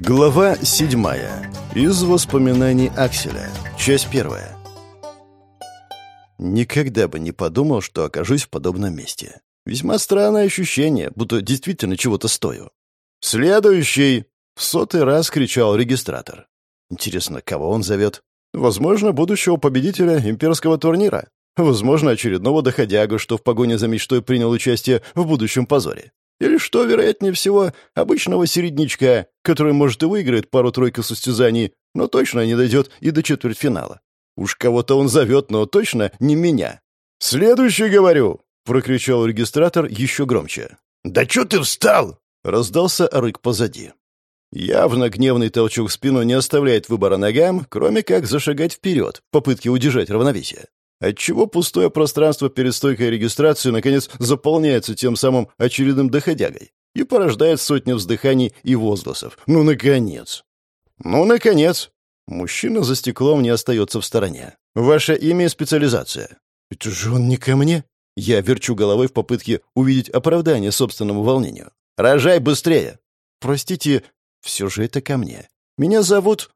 Глава седьмая. Из воспоминаний Акселя. Часть первая. Никогда бы не подумал, что окажусь в подобном месте. Весьма странное ощущение, будто действительно чего-то стою. «Следующий!» — в сотый раз кричал регистратор. Интересно, кого он зовет? Возможно, будущего победителя имперского турнира. Возможно, очередного доходягу, что в погоне за мечтой принял участие в будущем позоре. Или, что вероятнее всего, обычного середнячка, который, может, и выиграет пару-тройку состязаний, но точно не дойдет и до четвертьфинала. Уж кого-то он зовет, но точно не меня. «Следующий, говорю!» — прокричал регистратор еще громче. «Да чё ты встал?» — раздался рык позади. Явно гневный толчок в спину не оставляет выбора ногам, кроме как зашагать вперед в попытке удержать равновесие отчего пустое пространство перед стойкой регистрации наконец заполняется тем самым очередным доходягой и порождает сотни вздыханий и возгласов. «Ну, наконец!» «Ну, наконец!» Мужчина за стеклом не остается в стороне. «Ваше имя и специализация?» «Это же он не ко мне!» Я верчу головой в попытке увидеть оправдание собственному волнению. «Рожай быстрее!» «Простите, все же это ко мне. Меня зовут...»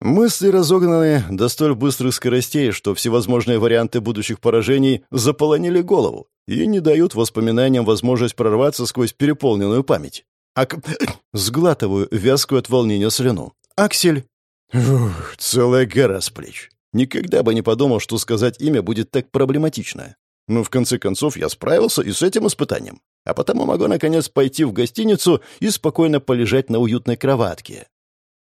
Мысли разогнаны до столь быстрых скоростей, что всевозможные варианты будущих поражений заполонили голову и не дают воспоминаниям возможность прорваться сквозь переполненную память. Ак... Сглатываю вязкую от волнения слюну. «Аксель!» Ух, целая гора с плеч. Никогда бы не подумал, что сказать имя будет так проблематично. Но в конце концов я справился и с этим испытанием. А потому могу, наконец, пойти в гостиницу и спокойно полежать на уютной кроватке,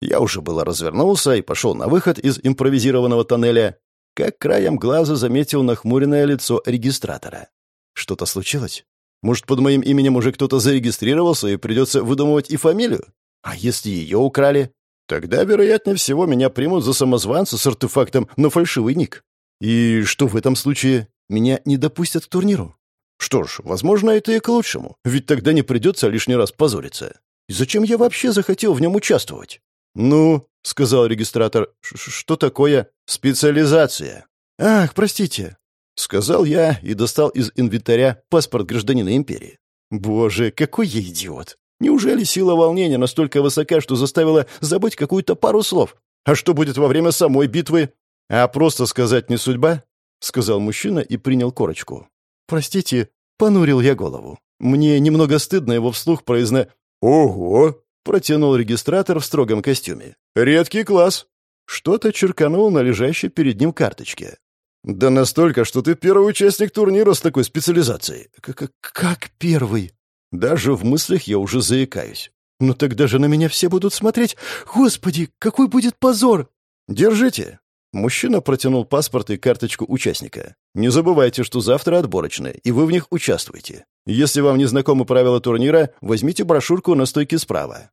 я уже было развернулся и пошел на выход из импровизированного тоннеля, как краем глаза заметил нахмуренное лицо регистратора. Что-то случилось? Может, под моим именем уже кто-то зарегистрировался и придется выдумывать и фамилию? А если ее украли? Тогда, вероятнее всего, меня примут за самозванца с артефактом на фальшивый ник. И что в этом случае? Меня не допустят к турниру? Что ж, возможно, это и к лучшему, ведь тогда не придется лишний раз позориться. И зачем я вообще захотел в нем участвовать? «Ну», — сказал регистратор, — «что такое специализация?» «Ах, простите», — сказал я и достал из инвентаря паспорт гражданина империи. «Боже, какой я идиот! Неужели сила волнения настолько высока, что заставила забыть какую-то пару слов? А что будет во время самой битвы? А просто сказать не судьба?» — сказал мужчина и принял корочку. «Простите», — понурил я голову. Мне немного стыдно его вслух произно... «Ого!» Протянул регистратор в строгом костюме. «Редкий класс!» Что-то черканул на лежащей перед ним карточке. «Да настолько, что ты первый участник турнира с такой специализацией». К «Как первый?» Даже в мыслях я уже заикаюсь. «Ну тогда же на меня все будут смотреть. Господи, какой будет позор!» «Держите!» Мужчина протянул паспорт и карточку участника. «Не забывайте, что завтра отборочные, и вы в них участвуете. Если вам не знакомы правила турнира, возьмите брошюрку на стойке справа».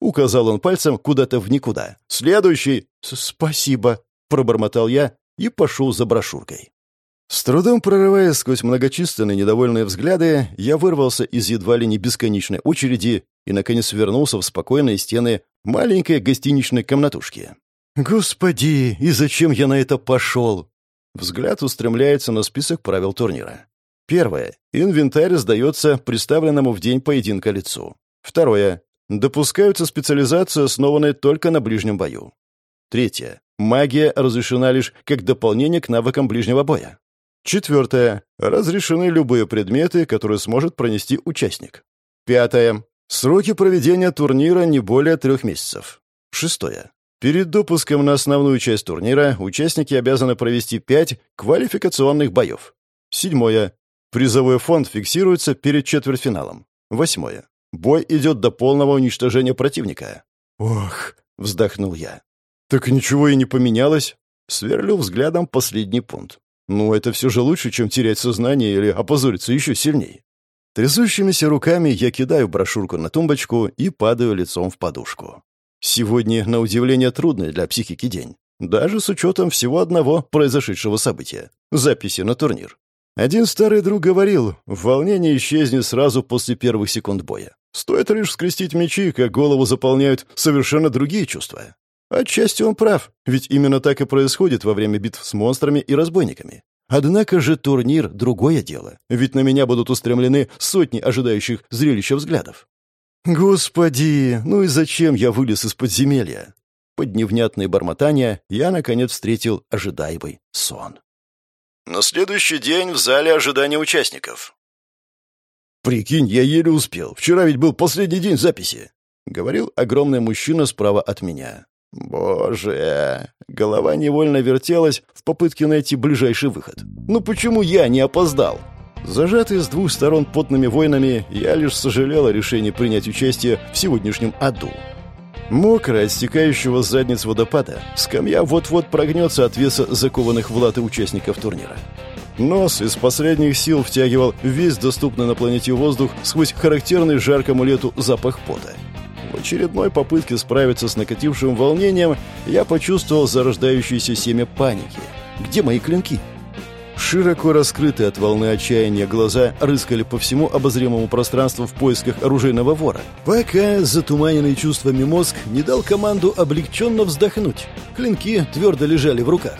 Указал он пальцем куда-то в никуда. «Следующий!» «Спасибо!» — пробормотал я и пошел за брошюркой. С трудом прорываясь сквозь многочисленные недовольные взгляды, я вырвался из едва ли не бесконечной очереди и, наконец, вернулся в спокойные стены маленькой гостиничной комнатушки. «Господи, и зачем я на это пошел?» Взгляд устремляется на список правил турнира. Первое. Инвентарь сдается представленному в день поединка лицу. Второе. Допускаются специализации, основанные только на ближнем бою. Третье. Магия разрешена лишь как дополнение к навыкам ближнего боя. Четвертое. Разрешены любые предметы, которые сможет пронести участник. Пятое. Сроки проведения турнира не более трех месяцев. Шестое. Перед допуском на основную часть турнира участники обязаны провести пять квалификационных боев. Седьмое. Призовой фонд фиксируется перед четвертьфиналом. Восьмое. Бой идет до полного уничтожения противника. «Ох», — вздохнул я. «Так ничего и не поменялось?» Сверлю взглядом последний пункт. «Ну, это все же лучше, чем терять сознание или опозориться еще сильнее». Трясущимися руками я кидаю брошюрку на тумбочку и падаю лицом в подушку. Сегодня, на удивление, трудный для психики день. Даже с учетом всего одного произошедшего события — записи на турнир. Один старый друг говорил, волнение исчезнет сразу после первых секунд боя. Стоит лишь скрестить мечи, как голову заполняют совершенно другие чувства. Отчасти он прав, ведь именно так и происходит во время битв с монстрами и разбойниками. Однако же турнир — другое дело, ведь на меня будут устремлены сотни ожидающих зрелища взглядов. Господи, ну и зачем я вылез из подземелья? Под невнятные бормотания я, наконец, встретил ожидаемый сон. На следующий день в зале ожидания участников. «Прикинь, я еле успел. Вчера ведь был последний день записи», — говорил огромный мужчина справа от меня. «Боже!» Голова невольно вертелась в попытке найти ближайший выход. «Ну почему я не опоздал?» Зажатый с двух сторон потными воинами, я лишь сожалел о решении принять участие в сегодняшнем аду. Мокрая, стекающего с задниц водопада, скамья вот-вот прогнется от веса закованных в латы участников турнира. Нос из последних сил втягивал весь доступный на планете воздух сквозь характерный жаркому лету запах пота. В очередной попытке справиться с накатившим волнением я почувствовал зарождающееся семя паники. Где мои клинки? Широко раскрытые от волны отчаяния глаза рыскали по всему обозримому пространству в поисках оружейного вора. Пока затуманенный чувствами мозг не дал команду облегченно вздохнуть. Клинки твердо лежали в руках.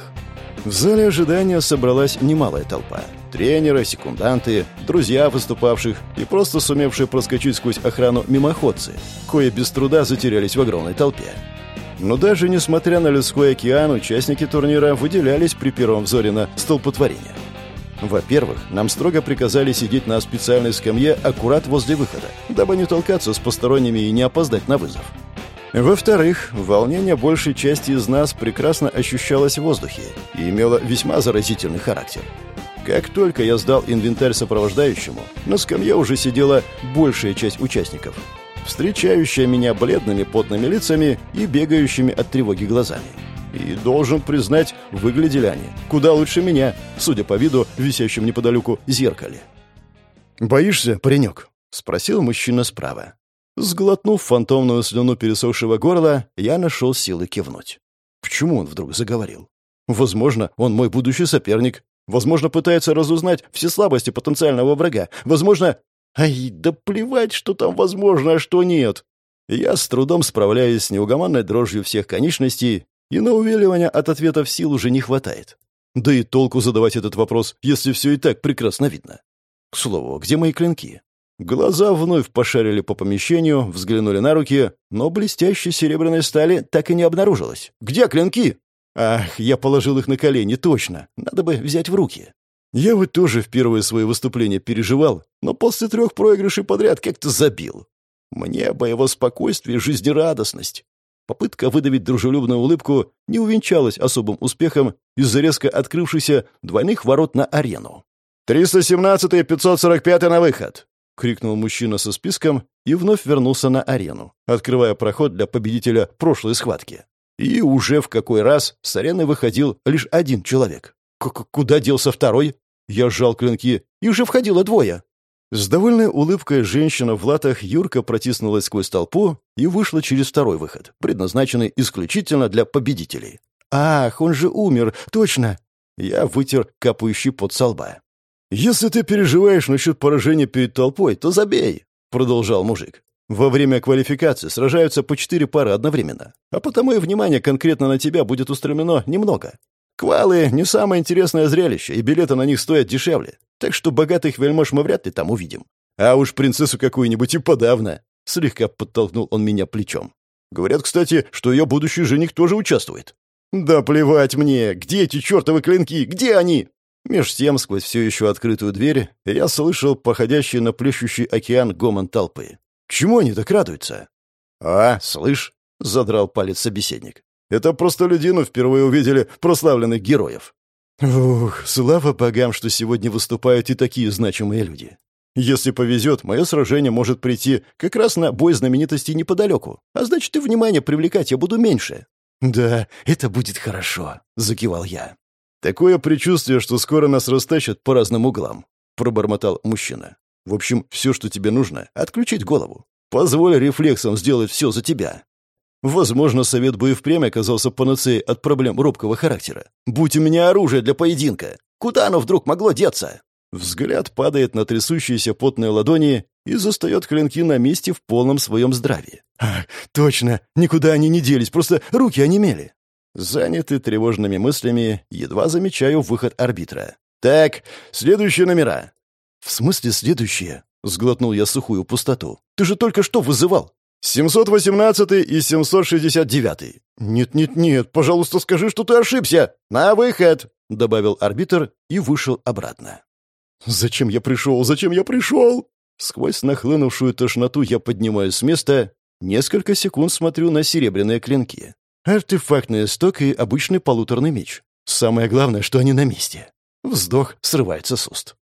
В зале ожидания собралась немалая толпа. Тренеры, секунданты, друзья выступавших и просто сумевшие проскочить сквозь охрану мимоходцы, кое без труда затерялись в огромной толпе. Но даже несмотря на людской океан, участники турнира выделялись при первом взоре на столпотворение. Во-первых, нам строго приказали сидеть на специальной скамье аккурат возле выхода, дабы не толкаться с посторонними и не опоздать на вызов. Во-вторых, волнение большей части из нас прекрасно ощущалось в воздухе и имело весьма заразительный характер. Как только я сдал инвентарь сопровождающему, на скамье уже сидела большая часть участников, встречающая меня бледными потными лицами и бегающими от тревоги глазами. И, должен признать, выглядели они куда лучше меня, судя по виду, висящим неподалеку зеркале. «Боишься, паренек?» — спросил мужчина справа. Сглотнув фантомную слюну пересохшего горла, я нашел силы кивнуть. Почему он вдруг заговорил? Возможно, он мой будущий соперник. Возможно, пытается разузнать все слабости потенциального врага. Возможно, Ай, да плевать, что там возможно, а что нет. Я с трудом справляюсь с неугомонной дрожью всех конечностей, и на увиливание от ответов сил уже не хватает. Да и толку задавать этот вопрос, если все и так прекрасно видно. К слову, где мои клинки? Глаза вновь пошарили по помещению, взглянули на руки, но блестящей серебряной стали так и не обнаружилось. «Где клинки?» «Ах, я положил их на колени, точно. Надо бы взять в руки». Я вот тоже в первое свое выступление переживал, но после трех проигрышей подряд как-то забил. Мне бы его спокойствие и жизнерадостность. Попытка выдавить дружелюбную улыбку не увенчалась особым успехом из-за резко открывшихся двойных ворот на арену. «317 и 545 на выход!» — крикнул мужчина со списком и вновь вернулся на арену, открывая проход для победителя прошлой схватки. И уже в какой раз с арены выходил лишь один человек. К «Куда делся второй?» Я сжал клинки, и уже входило двое. С довольной улыбкой женщина в латах Юрка протиснулась сквозь толпу и вышла через второй выход, предназначенный исключительно для победителей. «Ах, он же умер, точно!» Я вытер капающий под со лба. «Если ты переживаешь насчет поражения перед толпой, то забей», — продолжал мужик. «Во время квалификации сражаются по четыре пары одновременно, а потому и внимание конкретно на тебя будет устремлено немного. Квалы — не самое интересное зрелище, и билеты на них стоят дешевле. Так что богатых вельмож мы вряд ли там увидим. А уж принцессу какую-нибудь и подавно. Слегка подтолкнул он меня плечом. Говорят, кстати, что ее будущий жених тоже участвует. Да плевать мне! Где эти чертовы клинки? Где они? Меж тем, сквозь все еще открытую дверь, я слышал походящий на плещущий океан гомон толпы. Чему они так радуются? «А, слышь», — задрал палец собеседник. Это просто людину впервые увидели прославленных героев. Ух, слава богам, что сегодня выступают и такие значимые люди. Если повезет, мое сражение может прийти как раз на бой знаменитостей неподалеку, а значит, и внимание привлекать я буду меньше. «Да, это будет хорошо», — закивал я. «Такое предчувствие, что скоро нас растащат по разным углам», — пробормотал мужчина. «В общем, все, что тебе нужно — отключить голову. Позволь рефлексам сделать все за тебя. Возможно, совет бы и впрямь оказался панацеей от проблем робкого характера. «Будь у меня оружие для поединка! Куда оно вдруг могло деться?» Взгляд падает на трясущиеся потные ладони и застает клинки на месте в полном своем здравии. «Ах, точно! Никуда они не делись, просто руки онемели!» Занятый тревожными мыслями, едва замечаю выход арбитра. «Так, следующие номера». «В смысле следующие?» — сглотнул я сухую пустоту. «Ты же только что вызывал!» «718 и 769». «Нет-нет-нет, пожалуйста, скажи, что ты ошибся! На выход!» — добавил арбитр и вышел обратно. «Зачем я пришел? Зачем я пришел?» Сквозь нахлынувшую тошноту я поднимаюсь с места, несколько секунд смотрю на серебряные клинки. Артефактный сток и обычный полуторный меч. Самое главное, что они на месте. Вздох срывается с уст.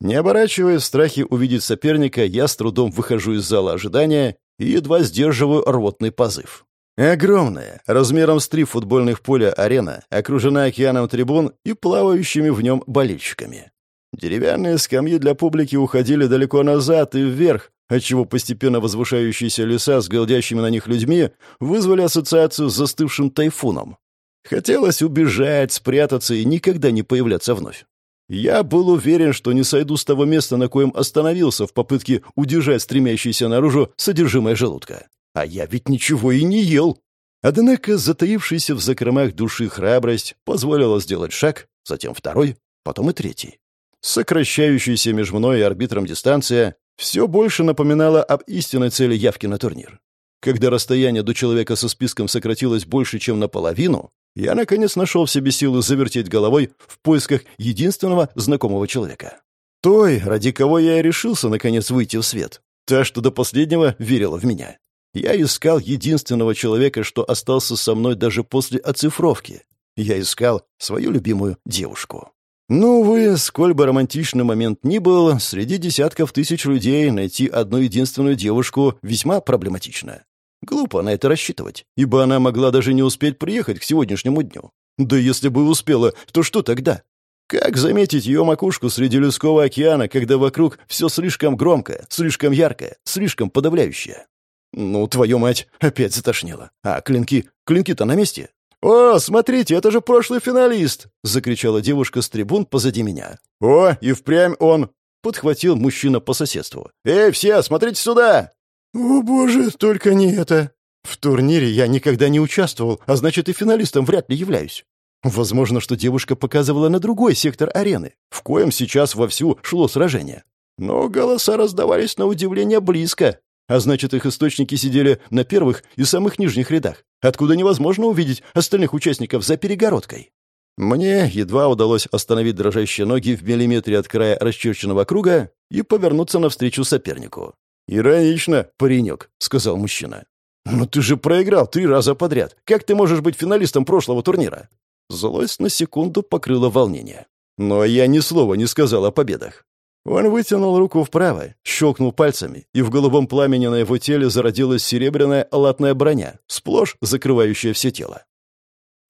Не оборачиваясь в страхе увидеть соперника, я с трудом выхожу из зала ожидания и едва сдерживаю рвотный позыв. Огромная, размером с три футбольных поля арена, окружена океаном трибун и плавающими в нем болельщиками. Деревянные скамьи для публики уходили далеко назад и вверх, отчего постепенно возвышающиеся леса с голдящими на них людьми вызвали ассоциацию с застывшим тайфуном. Хотелось убежать, спрятаться и никогда не появляться вновь. Я был уверен, что не сойду с того места, на коем остановился в попытке удержать стремящееся наружу содержимое желудка. А я ведь ничего и не ел. Однако затаившаяся в закромах души храбрость позволила сделать шаг, затем второй, потом и третий. Сокращающаяся между мной и арбитром дистанция все больше напоминала об истинной цели явки на турнир. Когда расстояние до человека со списком сократилось больше, чем наполовину, я, наконец, нашел в себе силы завертеть головой в поисках единственного знакомого человека. Той, ради кого я и решился, наконец, выйти в свет. Та, что до последнего верила в меня. Я искал единственного человека, что остался со мной даже после оцифровки. Я искал свою любимую девушку. Ну, увы, сколь бы романтичный момент ни был, среди десятков тысяч людей найти одну единственную девушку весьма проблематично. Глупо на это рассчитывать, ибо она могла даже не успеть приехать к сегодняшнему дню. Да если бы успела, то что тогда? Как заметить ее макушку среди людского океана, когда вокруг все слишком громкое, слишком яркое, слишком подавляющее? Ну, твою мать, опять затошнило. А клинки? Клинки-то на месте? «О, смотрите, это же прошлый финалист!» — закричала девушка с трибун позади меня. «О, и впрямь он!» — подхватил мужчина по соседству. «Эй, все, смотрите сюда!» «О, боже, только не это!» «В турнире я никогда не участвовал, а значит, и финалистом вряд ли являюсь. Возможно, что девушка показывала на другой сектор арены, в коем сейчас вовсю шло сражение. Но голоса раздавались на удивление близко, а значит, их источники сидели на первых и самых нижних рядах, откуда невозможно увидеть остальных участников за перегородкой. Мне едва удалось остановить дрожащие ноги в миллиметре от края расчерченного круга и повернуться навстречу сопернику. «Иронично, паренек», — сказал мужчина. «Но ты же проиграл три раза подряд. Как ты можешь быть финалистом прошлого турнира?» Злость на секунду покрыла волнение. Но я ни слова не сказал о победах. Он вытянул руку вправо, щелкнул пальцами, и в голубом пламени на его теле зародилась серебряная латная броня, сплошь закрывающая все тело.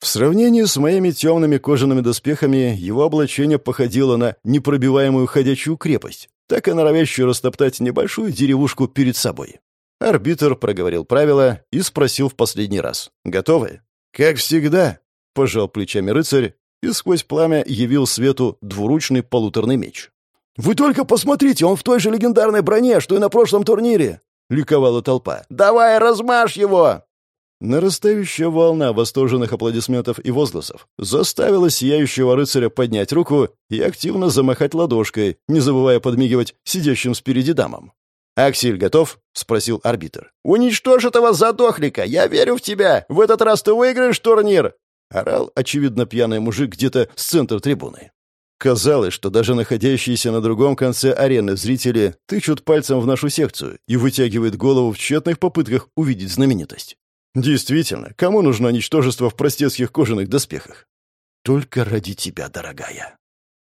В сравнении с моими темными кожаными доспехами его облачение походило на непробиваемую ходячую крепость, так и норовящую растоптать небольшую деревушку перед собой. Арбитр проговорил правила и спросил в последний раз. «Готовы?» «Как всегда», — пожал плечами рыцарь, и сквозь пламя явил свету двуручный полуторный меч. «Вы только посмотрите, он в той же легендарной броне, что и на прошлом турнире!» — ликовала толпа. «Давай, размажь его!» Нарастающая волна восторженных аплодисментов и возгласов заставила сияющего рыцаря поднять руку и активно замахать ладошкой, не забывая подмигивать сидящим спереди дамам. «Аксель готов?» — спросил арбитр. «Уничтожь этого задохлика! Я верю в тебя! В этот раз ты выиграешь турнир!» — орал, очевидно, пьяный мужик где-то с центра трибуны. Казалось, что даже находящиеся на другом конце арены зрители тычут пальцем в нашу секцию и вытягивают голову в тщетных попытках увидеть знаменитость. Действительно, кому нужно ничтожество в простецких кожаных доспехах? Только ради тебя, дорогая.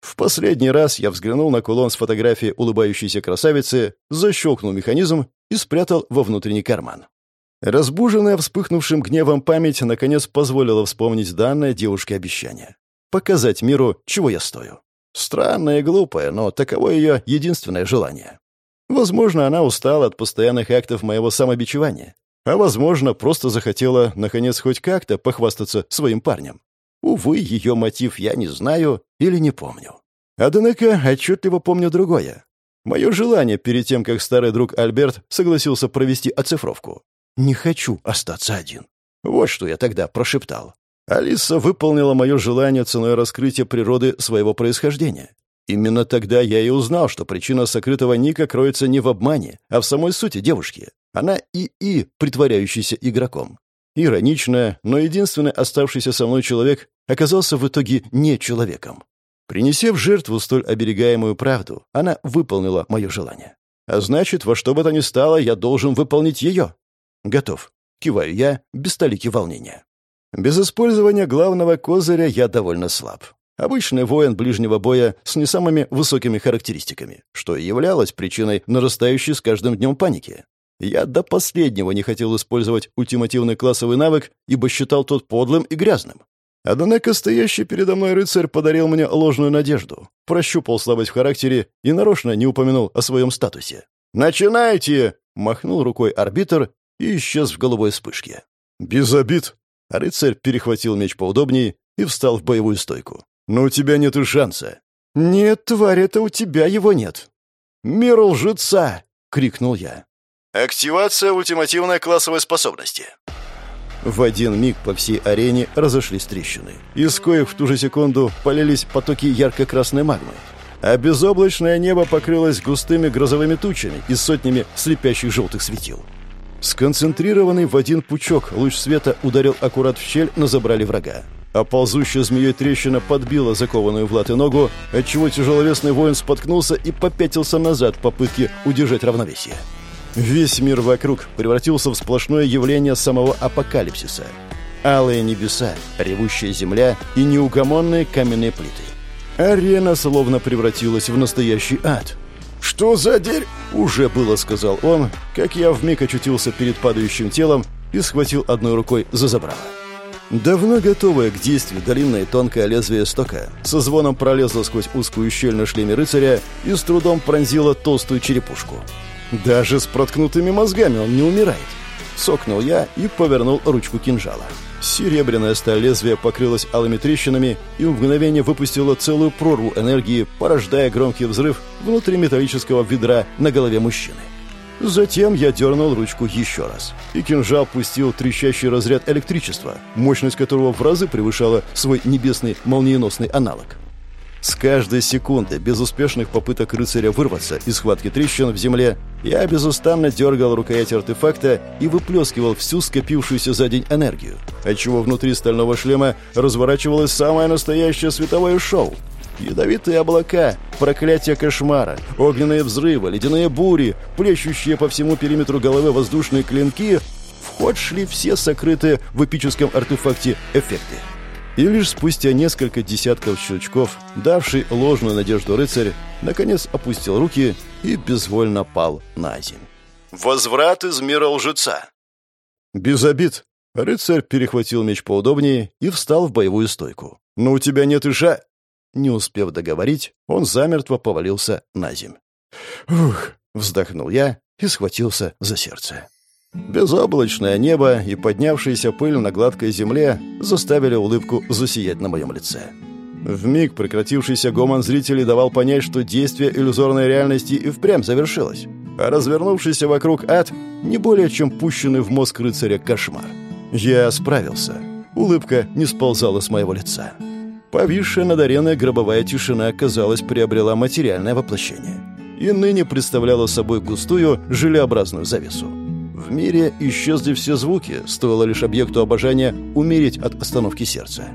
В последний раз я взглянул на кулон с фотографией улыбающейся красавицы, защелкнул механизм и спрятал во внутренний карман. Разбуженная вспыхнувшим гневом память наконец позволила вспомнить данное девушке обещание. Показать миру, чего я стою. Странное и глупое, но таково ее единственное желание. Возможно, она устала от постоянных актов моего самобичевания. А возможно, просто захотела, наконец, хоть как-то похвастаться своим парнем. Увы, ее мотив я не знаю или не помню. Однако отчетливо помню другое. Мое желание перед тем, как старый друг Альберт согласился провести оцифровку. «Не хочу остаться один». Вот что я тогда прошептал. Алиса выполнила мое желание ценой раскрытия природы своего происхождения. Именно тогда я и узнал, что причина сокрытого ника кроется не в обмане, а в самой сути девушки. Она и-и, притворяющийся игроком. Иронично, но единственный оставшийся со мной человек оказался в итоге не человеком. Принеся в жертву столь оберегаемую правду, она выполнила мое желание. А значит, во что бы то ни стало, я должен выполнить ее. Готов. Киваю я, без столики волнения. Без использования главного козыря я довольно слаб. Обычный воин ближнего боя с не самыми высокими характеристиками, что и являлось причиной нарастающей с каждым днем паники. Я до последнего не хотел использовать ультимативный классовый навык, ибо считал тот подлым и грязным. Однако стоящий передо мной рыцарь подарил мне ложную надежду, прощупал слабость в характере и нарочно не упомянул о своем статусе. «Начинайте!» — махнул рукой арбитр и исчез в голубой вспышке. «Без обид!» Рыцарь перехватил меч поудобнее и встал в боевую стойку. «Но у тебя нет и шанса». «Нет, тварь, это у тебя его нет». «Мир лжеца!» — крикнул я. Активация ультимативной классовой способности. В один миг по всей арене разошлись трещины, из коих в ту же секунду полились потоки ярко-красной магмы. А безоблачное небо покрылось густыми грозовыми тучами и сотнями слепящих желтых светил. Сконцентрированный в один пучок луч света ударил аккурат в щель, но забрали врага. А ползущая змеей трещина подбила закованную в латы ногу, отчего тяжеловесный воин споткнулся и попятился назад в попытке удержать равновесие. Весь мир вокруг превратился в сплошное явление самого апокалипсиса. Алые небеса, ревущая земля и неугомонные каменные плиты. Арена словно превратилась в настоящий ад. «Что за дерь?» — уже было сказал он, как я вмиг очутился перед падающим телом и схватил одной рукой за забрало. Давно готовое к действию длинное тонкое лезвие стока со звоном пролезло сквозь узкую щель на шлеме рыцаря и с трудом пронзило толстую черепушку. Даже с проткнутыми мозгами он не умирает. Сокнул я и повернул ручку кинжала. Серебряная сталь лезвия покрылась алыми трещинами и в мгновение выпустила целую прорву энергии, порождая громкий взрыв внутри металлического ведра на голове мужчины. Затем я дернул ручку еще раз, и кинжал пустил трещащий разряд электричества, мощность которого в разы превышала свой небесный молниеносный аналог. С каждой секунды безуспешных попыток рыцаря вырваться из схватки трещин в земле я безустанно дергал рукоять артефакта и выплескивал всю скопившуюся за день энергию, отчего внутри стального шлема разворачивалось самое настоящее световое шоу. Ядовитые облака, проклятие кошмара, огненные взрывы, ледяные бури, плещущие по всему периметру головы воздушные клинки — в ход шли все сокрытые в эпическом артефакте эффекты. И лишь спустя несколько десятков щелчков, давший ложную надежду рыцарь, наконец опустил руки и безвольно пал на земь. Возврат из мира лжеца. Без обид. Рыцарь перехватил меч поудобнее и встал в боевую стойку. «Но у тебя нет иша...» Не успев договорить, он замертво повалился на земь. «Ух!» — вздохнул я и схватился за сердце. Безоблачное небо и поднявшаяся пыль на гладкой земле заставили улыбку засиять на моем лице. В миг прекратившийся гомон зрителей давал понять, что действие иллюзорной реальности и впрямь завершилось, а развернувшийся вокруг ад не более чем пущенный в мозг рыцаря кошмар. Я справился. Улыбка не сползала с моего лица. Повисшая над ареной гробовая тишина, казалось, приобрела материальное воплощение и ныне представляла собой густую желеобразную завесу. В мире исчезли все звуки, стоило лишь объекту обожания умереть от остановки сердца.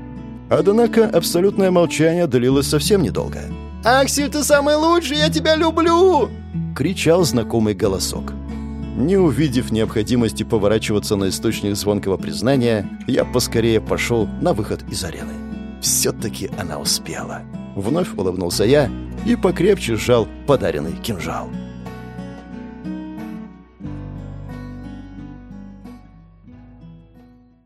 Однако абсолютное молчание длилось совсем недолго. «Аксель, ты самый лучший, я тебя люблю!» — кричал знакомый голосок. Не увидев необходимости поворачиваться на источник звонкого признания, я поскорее пошел на выход из арены. Все-таки она успела. Вновь улыбнулся я и покрепче сжал подаренный кинжал.